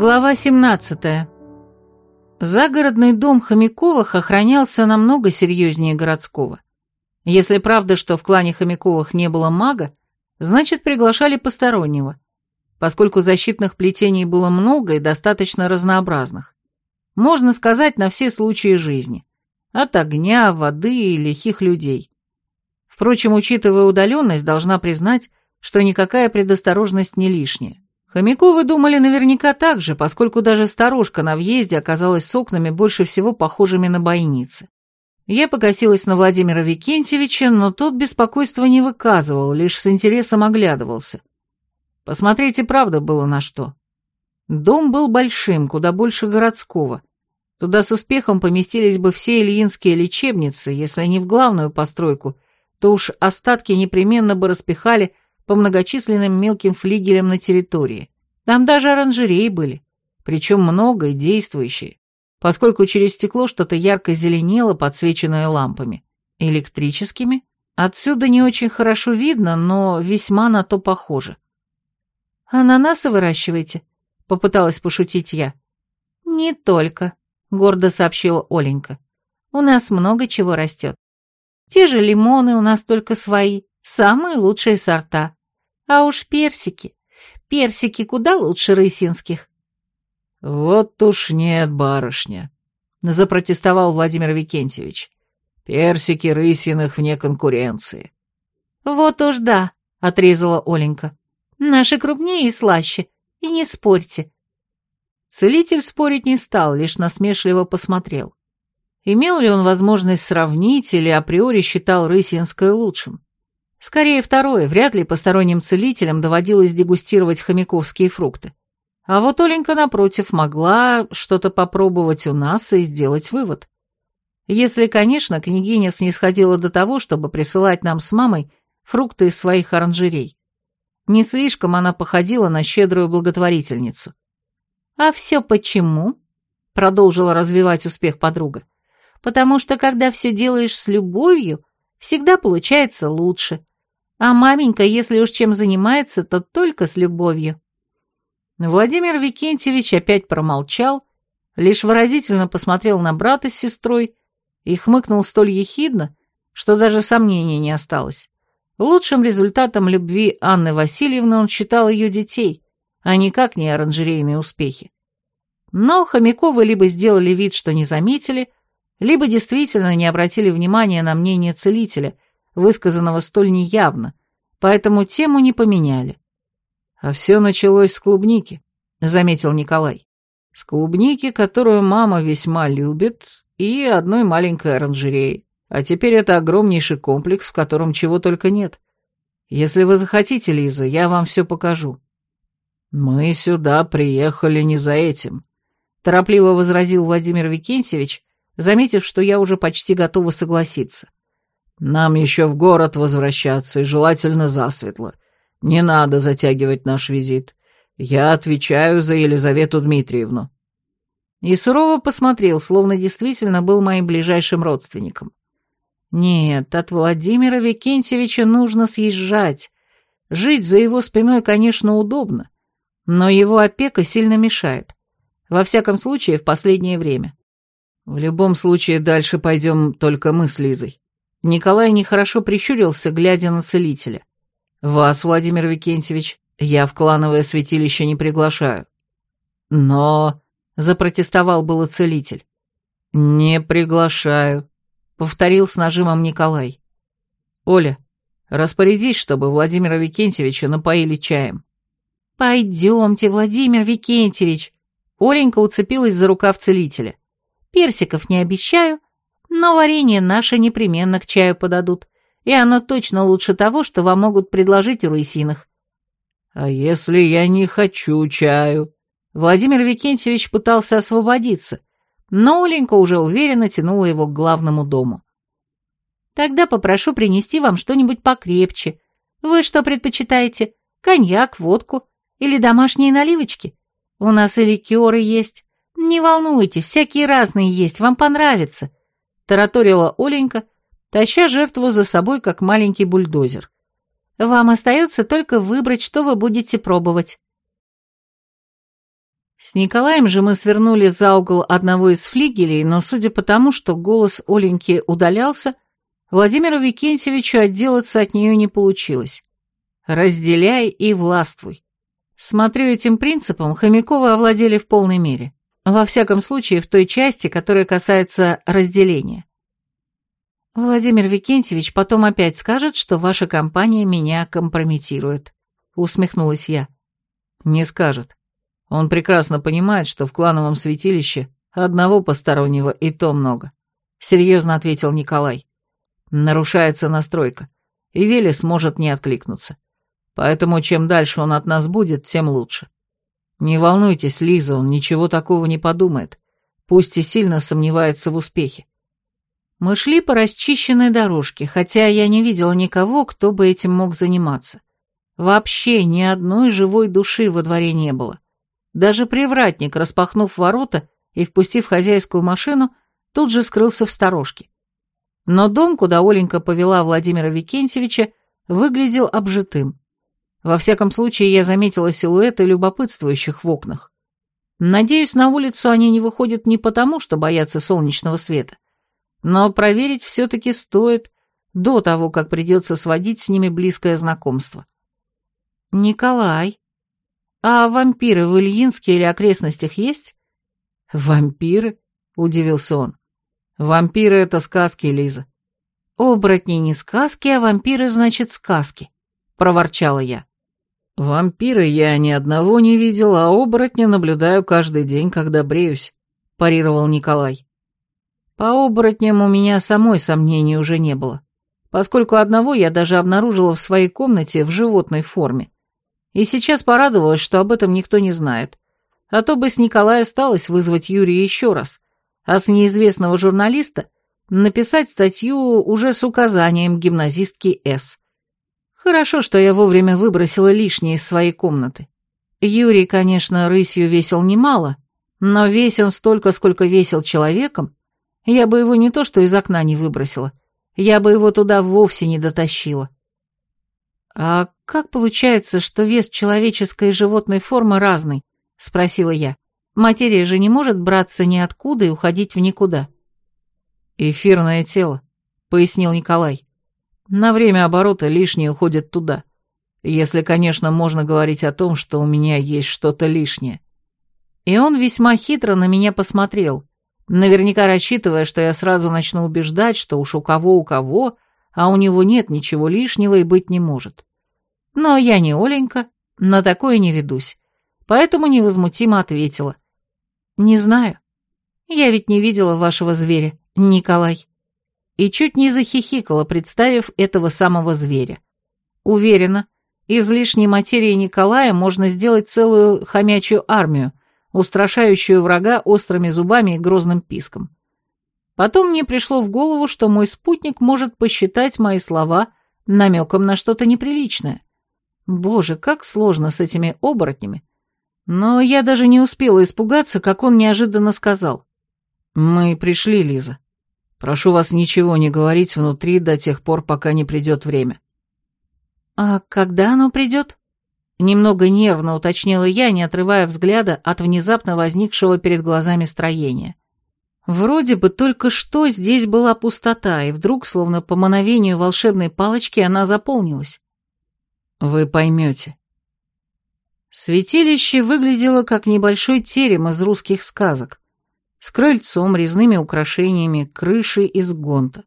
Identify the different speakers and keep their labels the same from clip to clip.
Speaker 1: Глава 17. Загородный дом Хомяковых охранялся намного серьезнее городского. Если правда, что в клане Хомяковых не было мага, значит приглашали постороннего, поскольку защитных плетений было много и достаточно разнообразных. Можно сказать, на все случаи жизни. От огня, воды и лихих людей. Впрочем, учитывая удаленность, должна признать, что никакая предосторожность не лишняя. Хомяковы думали наверняка так же, поскольку даже старушка на въезде оказалась с окнами больше всего похожими на бойницы. Я покосилась на Владимира Викентьевича, но тот беспокойства не выказывал, лишь с интересом оглядывался. Посмотреть и правда было на что. Дом был большим, куда больше городского. Туда с успехом поместились бы все ильинские лечебницы, если не в главную постройку, то уж остатки непременно бы распихали по многочисленным мелким флигелям на территории. Там даже оранжереи были, причем много и действующие, поскольку через стекло что-то ярко зеленело, подсвеченное лампами. Электрическими? Отсюда не очень хорошо видно, но весьма на то похоже. «Ананасы выращиваете?» — попыталась пошутить я. «Не только», — гордо сообщила Оленька. «У нас много чего растет. Те же лимоны у нас только свои, самые лучшие сорта. А уж персики. Персики куда лучше рысинских.
Speaker 2: Вот уж нет, барышня, запротестовал Владимир Викентьевич. Персики рысиных вне конкуренции.
Speaker 1: Вот уж да, отрезала Оленька. Наши крупнее и слаще, и не спорьте. Целитель спорить не стал, лишь насмешливо посмотрел. Имел ли он возможность сравнить или априори считал рысинское лучшим? Скорее второе, вряд ли посторонним целителям доводилось дегустировать хомяковские фрукты. А вот Оленька, напротив, могла что-то попробовать у нас и сделать вывод. Если, конечно, княгиня снисходила до того, чтобы присылать нам с мамой фрукты из своих оранжерей. Не слишком она походила на щедрую благотворительницу. «А все почему?» — продолжила развивать успех подруга. «Потому что, когда все делаешь с любовью, всегда получается лучше. А маменька, если уж чем занимается, то только с любовью. Владимир Викентьевич опять промолчал, лишь выразительно посмотрел на брата с сестрой и хмыкнул столь ехидно, что даже сомнений не осталось. Лучшим результатом любви Анны Васильевны он считал ее детей, а никак не оранжерейные успехи. Но Хомяковы либо сделали вид, что не заметили, либо действительно не обратили внимания на мнение целителя – высказанного столь неявно, поэтому тему не поменяли. А все началось с клубники, заметил Николай. С клубники, которую мама весьма любит, и одной маленькой оранжереи. А теперь это огромнейший комплекс, в котором чего только нет. Если вы захотите, Лиза, я вам все покажу. Мы сюда приехали не за этим, торопливо возразил Владимир Викентьевич, заметив, что я уже почти готова согласиться. Нам еще в город возвращаться, и желательно засветло. Не надо затягивать наш визит. Я отвечаю за Елизавету Дмитриевну». И сурово посмотрел, словно действительно был моим ближайшим родственником. «Нет, от Владимира Викентьевича нужно съезжать. Жить за его спиной, конечно, удобно, но его опека сильно мешает. Во всяком случае, в последнее время. В любом случае, дальше пойдем только мы с Лизой. Николай нехорошо прищурился, глядя на целителя. «Вас, Владимир Викентьевич, я в клановое святилище не приглашаю». «Но...» — запротестовал было целитель. «Не приглашаю», — повторил с нажимом Николай. «Оля, распорядись, чтобы Владимира Викентьевича напоили чаем». «Пойдемте, Владимир Викентьевич!» Оленька уцепилась за рукав целителя. «Персиков не обещаю, но варенье наше непременно к чаю подадут, и оно точно лучше того, что вам могут предложить у рысиных. А если я не хочу чаю? Владимир Викентьевич пытался освободиться, но Оленька уже уверенно тянула его к главному дому. Тогда попрошу принести вам что-нибудь покрепче. Вы что предпочитаете? Коньяк, водку или домашние наливочки? У нас и ликеры есть. Не волнуйтесь, всякие разные есть, вам понравится тараторила Оленька, таща жертву за собой, как маленький бульдозер. «Вам остается только выбрать, что вы будете пробовать». С Николаем же мы свернули за угол одного из флигелей, но судя по тому, что голос Оленьки удалялся, Владимиру Викентьевичу отделаться от нее не получилось. Разделяй и властвуй. Смотрю, этим принципом Хомяковы овладели в полной мере. Во всяком случае, в той части, которая касается разделения. Владимир Викентьевич потом опять скажет, что ваша компания меня компрометирует. Усмехнулась я.
Speaker 2: Не скажет. Он прекрасно понимает, что в клановом святилище одного постороннего и то много. Серьезно ответил Николай. Нарушается настройка, и Велес может не откликнуться. Поэтому чем дальше он от нас будет, тем лучше. Не волнуйтесь, Лиза, он ничего такого не подумает, пусть и сильно сомневается в успехе.
Speaker 1: Мы шли по расчищенной дорожке, хотя я не видела никого, кто бы этим мог заниматься. Вообще ни одной живой души во дворе не было. Даже привратник, распахнув ворота и впустив хозяйскую машину, тут же скрылся в сторожке. Но дом, куда Оленька повела Владимира Викентьевича, выглядел обжитым. Во всяком случае, я заметила силуэты любопытствующих в окнах. Надеюсь, на улицу они не выходят не потому, что боятся солнечного света, но проверить все-таки стоит до того, как придется сводить с ними близкое знакомство. «Николай, а вампиры в Ильинске или окрестностях есть?»
Speaker 2: «Вампиры?» — удивился он. Вампиры — это сказки, Лиза.
Speaker 1: Оборотни не сказки, а вампиры, значит, сказки, — проворчала я.
Speaker 2: Вампиры я ни одного не видел, а оборотня наблюдаю каждый день, когда бреюсь, — парировал Николай.
Speaker 1: По оборотням у меня самой сомнений уже не было, поскольку одного я даже обнаружила в своей комнате в животной форме. И сейчас порадовалась, что об этом никто не знает. А то бы с Николая осталось вызвать Юрия еще раз — а с неизвестного журналиста написать статью уже с указанием гимназистки С. Хорошо, что я вовремя выбросила лишнее из своей комнаты. Юрий, конечно, рысью весил немало, но весь он столько, сколько весил человеком, я бы его не то что из окна не выбросила, я бы его туда вовсе не дотащила. «А как получается, что вес человеческой и животной формы разный?» — спросила я. Материя же не может браться ниоткуда и уходить в никуда.
Speaker 2: «Эфирное тело», — пояснил Николай. «На время оборота лишнее уходит туда. Если, конечно, можно говорить о том, что у меня есть что-то лишнее».
Speaker 1: И он весьма хитро на меня посмотрел, наверняка рассчитывая, что я сразу начну убеждать, что уж у кого у кого, а у него нет ничего лишнего и быть не может. Но я не Оленька, на такое не ведусь, поэтому невозмутимо ответила. «Не знаю. Я ведь не видела вашего зверя, Николай». И чуть не захихикала, представив этого самого зверя. Уверена, из лишней материи Николая можно сделать целую хомячью армию, устрашающую врага острыми зубами и грозным писком. Потом мне пришло в голову, что мой спутник может посчитать мои слова намеком на что-то неприличное. Боже, как сложно с этими оборотнями. Но я даже не успела испугаться, как он неожиданно сказал.
Speaker 2: «Мы пришли, Лиза. Прошу вас ничего не говорить внутри до тех пор, пока не придет время».
Speaker 1: «А когда оно придет?» Немного нервно уточнила я, не отрывая взгляда от внезапно возникшего перед глазами строения. Вроде бы только что здесь была пустота, и вдруг, словно по мановению волшебной палочки, она заполнилась.
Speaker 2: «Вы поймете»,
Speaker 1: Святилище выглядело как небольшой терем из русских сказок, с крыльцом, резными украшениями, крышей из гонта.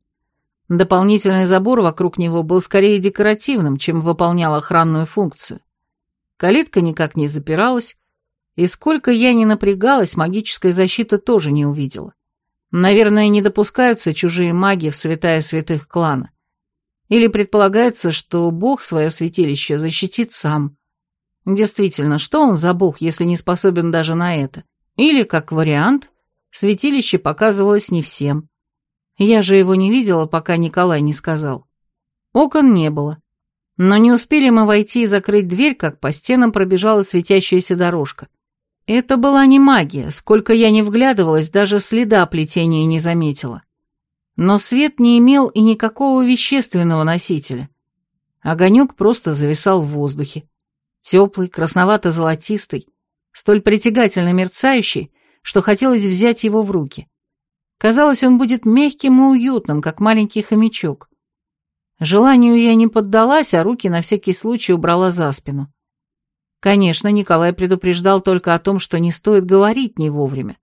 Speaker 1: Дополнительный забор вокруг него был скорее декоративным, чем выполнял охранную функцию. Калитка никак не запиралась, и сколько я ни напрягалась, магической защиты тоже не увидела. Наверное, не допускаются чужие маги в святая святых клана. Или предполагается, что бог свое святилище защитит сам. Действительно, что он за бог, если не способен даже на это? Или, как вариант, святилище показывалось не всем. Я же его не видела, пока Николай не сказал. Окон не было. Но не успели мы войти и закрыть дверь, как по стенам пробежала светящаяся дорожка. Это была не магия, сколько я не вглядывалась, даже следа плетения не заметила. Но свет не имел и никакого вещественного носителя. Огонек просто зависал в воздухе теплый, красновато-золотистый, столь притягательно мерцающий, что хотелось взять его в руки. Казалось, он будет мягким и уютным, как маленький хомячок. Желанию я не поддалась, а руки на всякий случай убрала за спину. Конечно, Николай предупреждал только о том, что не стоит говорить не вовремя.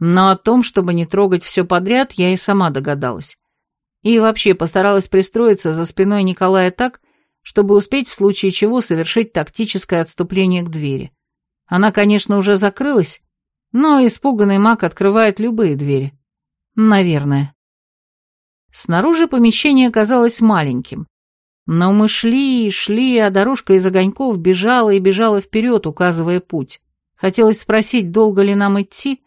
Speaker 1: Но о том, чтобы не трогать все подряд, я и сама догадалась. И вообще постаралась пристроиться за спиной Николая так, чтобы успеть в случае чего совершить тактическое отступление к двери. Она, конечно, уже закрылась, но испуганный маг открывает любые двери. Наверное. Снаружи помещение казалось маленьким. Но мы шли и шли, а дорожка из огоньков бежала и бежала вперед, указывая путь. Хотелось спросить, долго ли нам идти,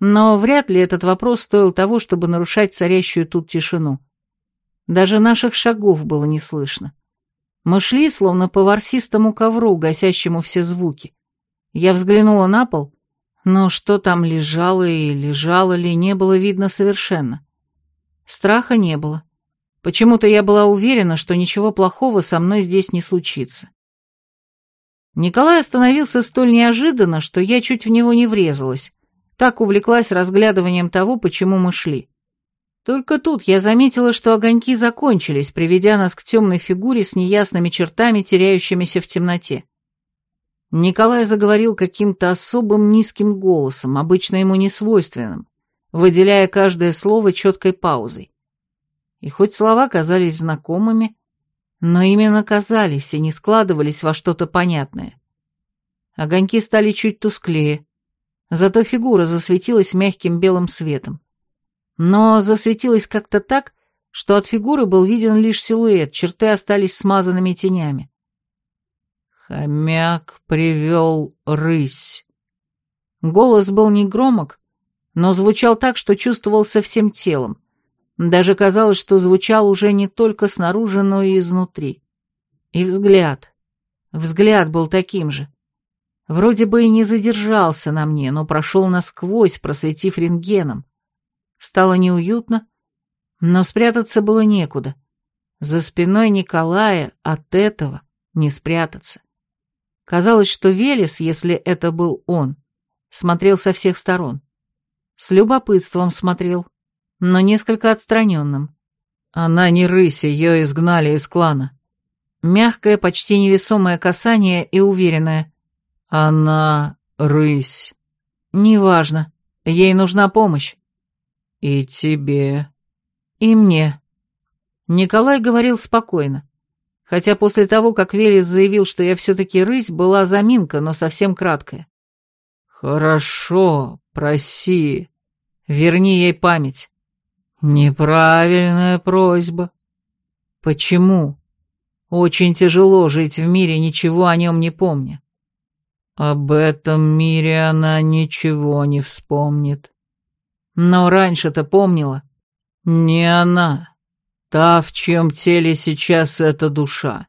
Speaker 1: но вряд ли этот вопрос стоил того, чтобы нарушать царящую тут тишину. Даже наших шагов было не слышно. Мы шли, словно по ворсистому ковру, гасящему все звуки. Я взглянула на пол, но что там лежало и лежало ли, не было видно совершенно. Страха не было. Почему-то я была уверена, что ничего плохого со мной здесь не случится. Николай остановился столь неожиданно, что я чуть в него не врезалась. Так увлеклась разглядыванием того, почему мы шли. Только тут я заметила, что огоньки закончились, приведя нас к темной фигуре с неясными чертами, теряющимися в темноте. Николай заговорил каким-то особым низким голосом, обычно ему не свойственным выделяя каждое слово четкой паузой. И хоть слова казались знакомыми, но именно казались и не складывались во что-то понятное. Огоньки стали чуть тусклее, зато фигура засветилась мягким белым светом. Но засветилась как-то так, что от фигуры был виден лишь силуэт, черты остались смазанными тенями. Хомяк привел рысь. Голос был негромок, но звучал так, что чувствовался всем телом. Даже казалось, что звучал уже не только снаружи, но и изнутри. И взгляд. Взгляд был таким же. Вроде бы и не задержался на мне, но прошел насквозь, просветив рентгеном. Стало неуютно, но спрятаться было некуда. За спиной Николая от этого не спрятаться. Казалось, что Велес, если это был он, смотрел со всех сторон. С любопытством смотрел, но несколько отстраненным. Она не рысь, ее изгнали из клана. Мягкое, почти невесомое касание и уверенное. Она рысь. Неважно, ей нужна помощь. И тебе. И мне. Николай говорил спокойно. Хотя после того, как Велес заявил, что я все-таки рысь, была заминка, но совсем краткая. «Хорошо, проси. Верни ей память». «Неправильная просьба». «Почему?» «Очень тяжело жить в мире, ничего о нем не помня». «Об этом мире она ничего не вспомнит». «Но раньше-то помнила». «Не она. Та, в чьем теле сейчас эта душа».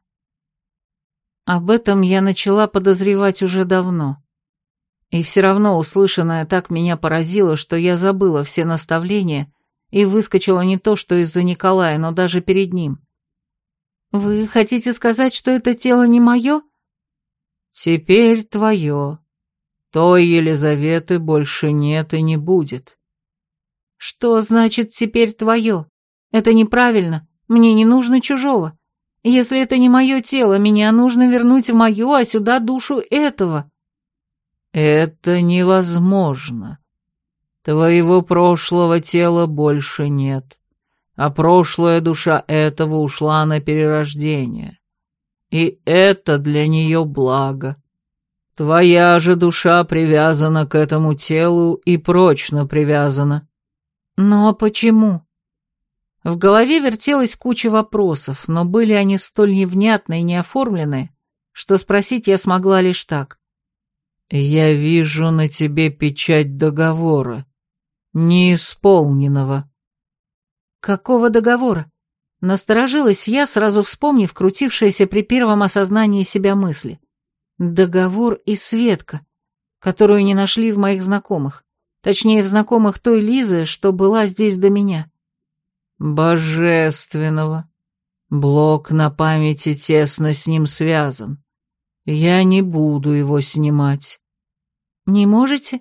Speaker 1: Об этом я начала подозревать уже давно. И все равно услышанное так меня поразило, что я забыла все наставления и выскочила не то что из-за Николая, но даже перед ним. «Вы хотите сказать, что это тело не мое?» «Теперь твое. Той Елизаветы больше нет и не будет». «Что значит «теперь твое»? Это неправильно. Мне не нужно чужого. Если это не мое тело, меня нужно вернуть в мое, а сюда душу этого». «Это невозможно. Твоего прошлого тела больше нет, а прошлая душа этого ушла на перерождение. И это для нее благо. Твоя же душа привязана к этому телу и прочно привязана». «Но почему?» В голове вертелась куча вопросов, но были они столь невнятные и неоформленные, что спросить я смогла лишь так. «Я вижу на тебе печать договора, неисполненного». «Какого договора?» Насторожилась я, сразу вспомнив крутившиеся при первом осознании себя мысли. Договор и Светка, которую не нашли в моих знакомых. Точнее, в знакомых той Лизы, что была здесь до меня. Божественного. Блок на памяти тесно с ним связан. Я не буду его снимать. Не можете?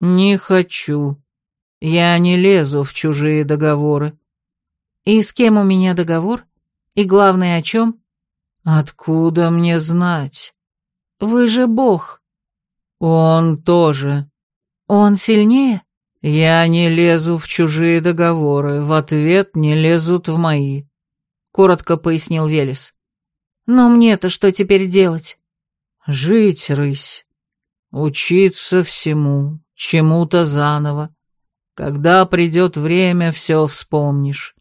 Speaker 2: Не хочу. Я не лезу в чужие договоры.
Speaker 1: И с кем у меня договор? И главное, о чем?
Speaker 2: Откуда мне знать?
Speaker 1: Вы же бог.
Speaker 2: Он тоже.
Speaker 1: Он сильнее?
Speaker 2: Я не лезу в чужие договоры, в ответ не лезут в мои. Коротко пояснил Велес.
Speaker 1: Но мне-то что теперь делать?
Speaker 2: Жить, рысь. Учиться всему, чему-то заново. Когда придет время, все вспомнишь.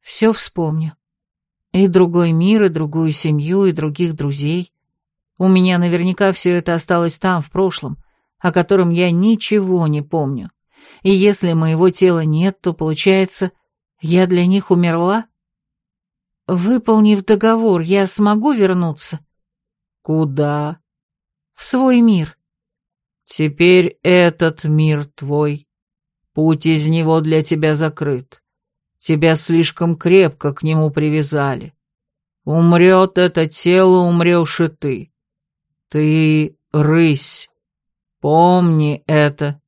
Speaker 1: Все вспомню. И другой мир, и другую семью, и других друзей. У меня наверняка все это осталось там, в прошлом, о котором я ничего не помню. И если моего тела нет, то, получается, я для них умерла? Выполнив договор, я смогу вернуться?
Speaker 2: Куда?
Speaker 1: В свой мир.
Speaker 2: Теперь этот мир твой. Путь из него для тебя закрыт. Тебя слишком крепко к нему привязали. Умрет это тело, умрешь и ты. Ты рысь. Помни это.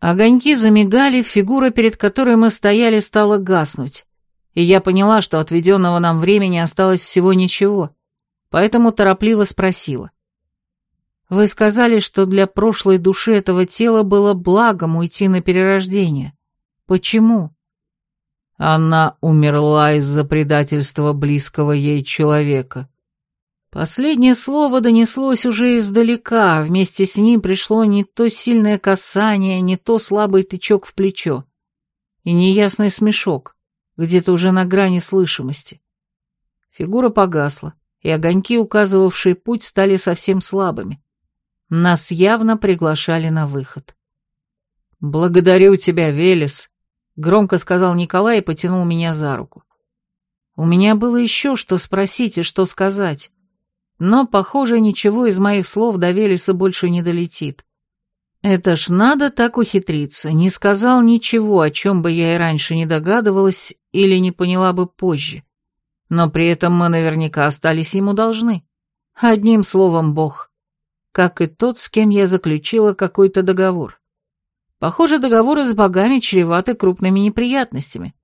Speaker 1: Огоньки замигали, фигура, перед которой мы стояли, стала гаснуть. И я поняла, что отведенного нам времени осталось всего ничего, поэтому торопливо спросила. «Вы сказали, что для прошлой души этого тела было благом уйти на перерождение. Почему?»
Speaker 2: Она умерла из-за предательства близкого ей человека.
Speaker 1: Последнее слово донеслось уже издалека, вместе с ним пришло не то сильное касание, не то слабый тычок в плечо и неясный смешок, где-то уже на грани слышимости. Фигура погасла, и огоньки, указывавшие путь, стали совсем слабыми. Нас явно приглашали на выход.
Speaker 2: «Благодарю тебя, Велес», Громко сказал Николай и потянул меня за руку.
Speaker 1: У меня было еще что спросить и что сказать, но, похоже, ничего из моих слов до Велеса больше не долетит. Это ж надо так ухитриться, не сказал ничего, о чем бы я и раньше не догадывалась или не поняла бы позже. Но при этом мы наверняка остались ему должны. Одним словом, Бог. Как и тот, с кем я заключила какой-то договор. Похоже, договоры с богами чреваты крупными неприятностями.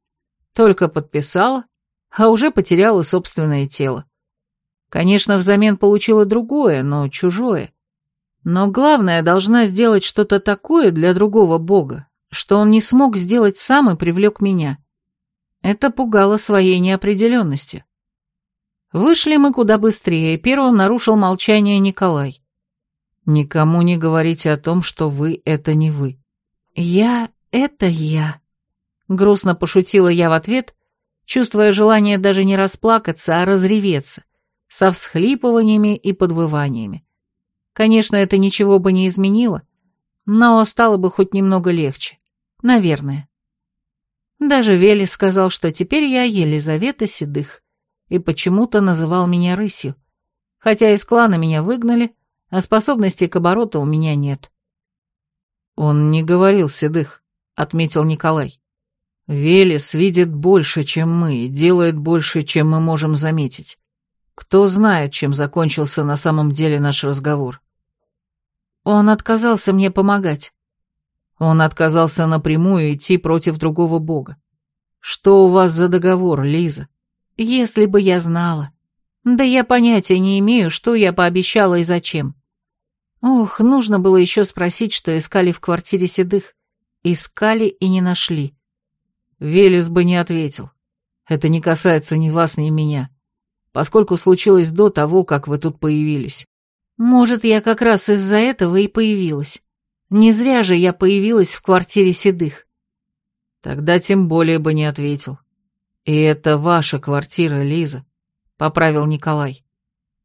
Speaker 1: Только подписала, а уже потеряла собственное тело. Конечно, взамен получила другое, но чужое. Но главное, должна сделать что-то такое для другого бога, что он не смог сделать сам и привлек меня. Это пугало своей неопределенностью. Вышли мы куда быстрее, первым нарушил молчание Николай. «Никому не говорите о том, что вы — это не вы. «Я — это я», — грустно пошутила я в ответ, чувствуя желание даже не расплакаться, а разреветься, со всхлипываниями и подвываниями. Конечно, это ничего бы не изменило, но стало бы хоть немного легче. Наверное. Даже Велес сказал, что теперь я Елизавета Седых, и почему-то называл меня рысью, хотя из клана меня выгнали, а способностей к обороту у меня нет. «Он не говорил седых», — отметил Николай. «Велес видит больше, чем мы, делает больше, чем мы можем заметить. Кто знает, чем закончился на самом деле наш разговор?» «Он отказался мне помогать». «Он отказался напрямую идти против другого бога. Что у вас за договор, Лиза?» «Если бы я знала. Да я понятия не имею, что я пообещала и зачем. Ох, нужно было еще спросить, что искали в квартире седых. Искали и не нашли. Велес бы не ответил. Это не касается ни вас, ни меня, поскольку случилось до того, как вы тут появились. Может, я как раз из-за этого и появилась. Не зря же я появилась в квартире седых. Тогда тем более бы не ответил. И это ваша квартира, Лиза, — поправил Николай.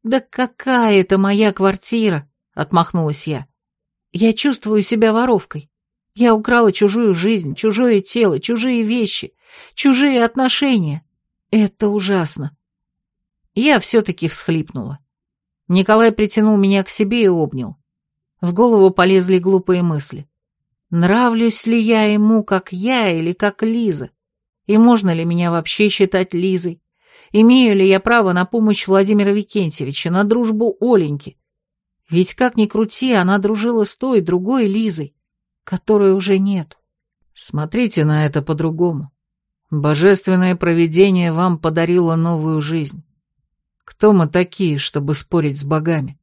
Speaker 1: Да какая это моя квартира? — отмахнулась я. «Я чувствую себя воровкой. Я украла чужую жизнь, чужое тело, чужие вещи, чужие отношения. Это ужасно». Я все-таки всхлипнула. Николай притянул меня к себе и обнял. В голову полезли глупые мысли. Нравлюсь ли я ему, как я, или как Лиза? И можно ли меня вообще считать Лизой? Имею ли я право на помощь Владимира Викентьевича, на дружбу Оленьки? Ведь как ни крути, она дружила с той, другой Лизой, которой уже нет.
Speaker 2: Смотрите на это по-другому. Божественное провидение вам подарило новую жизнь. Кто мы такие, чтобы спорить с богами?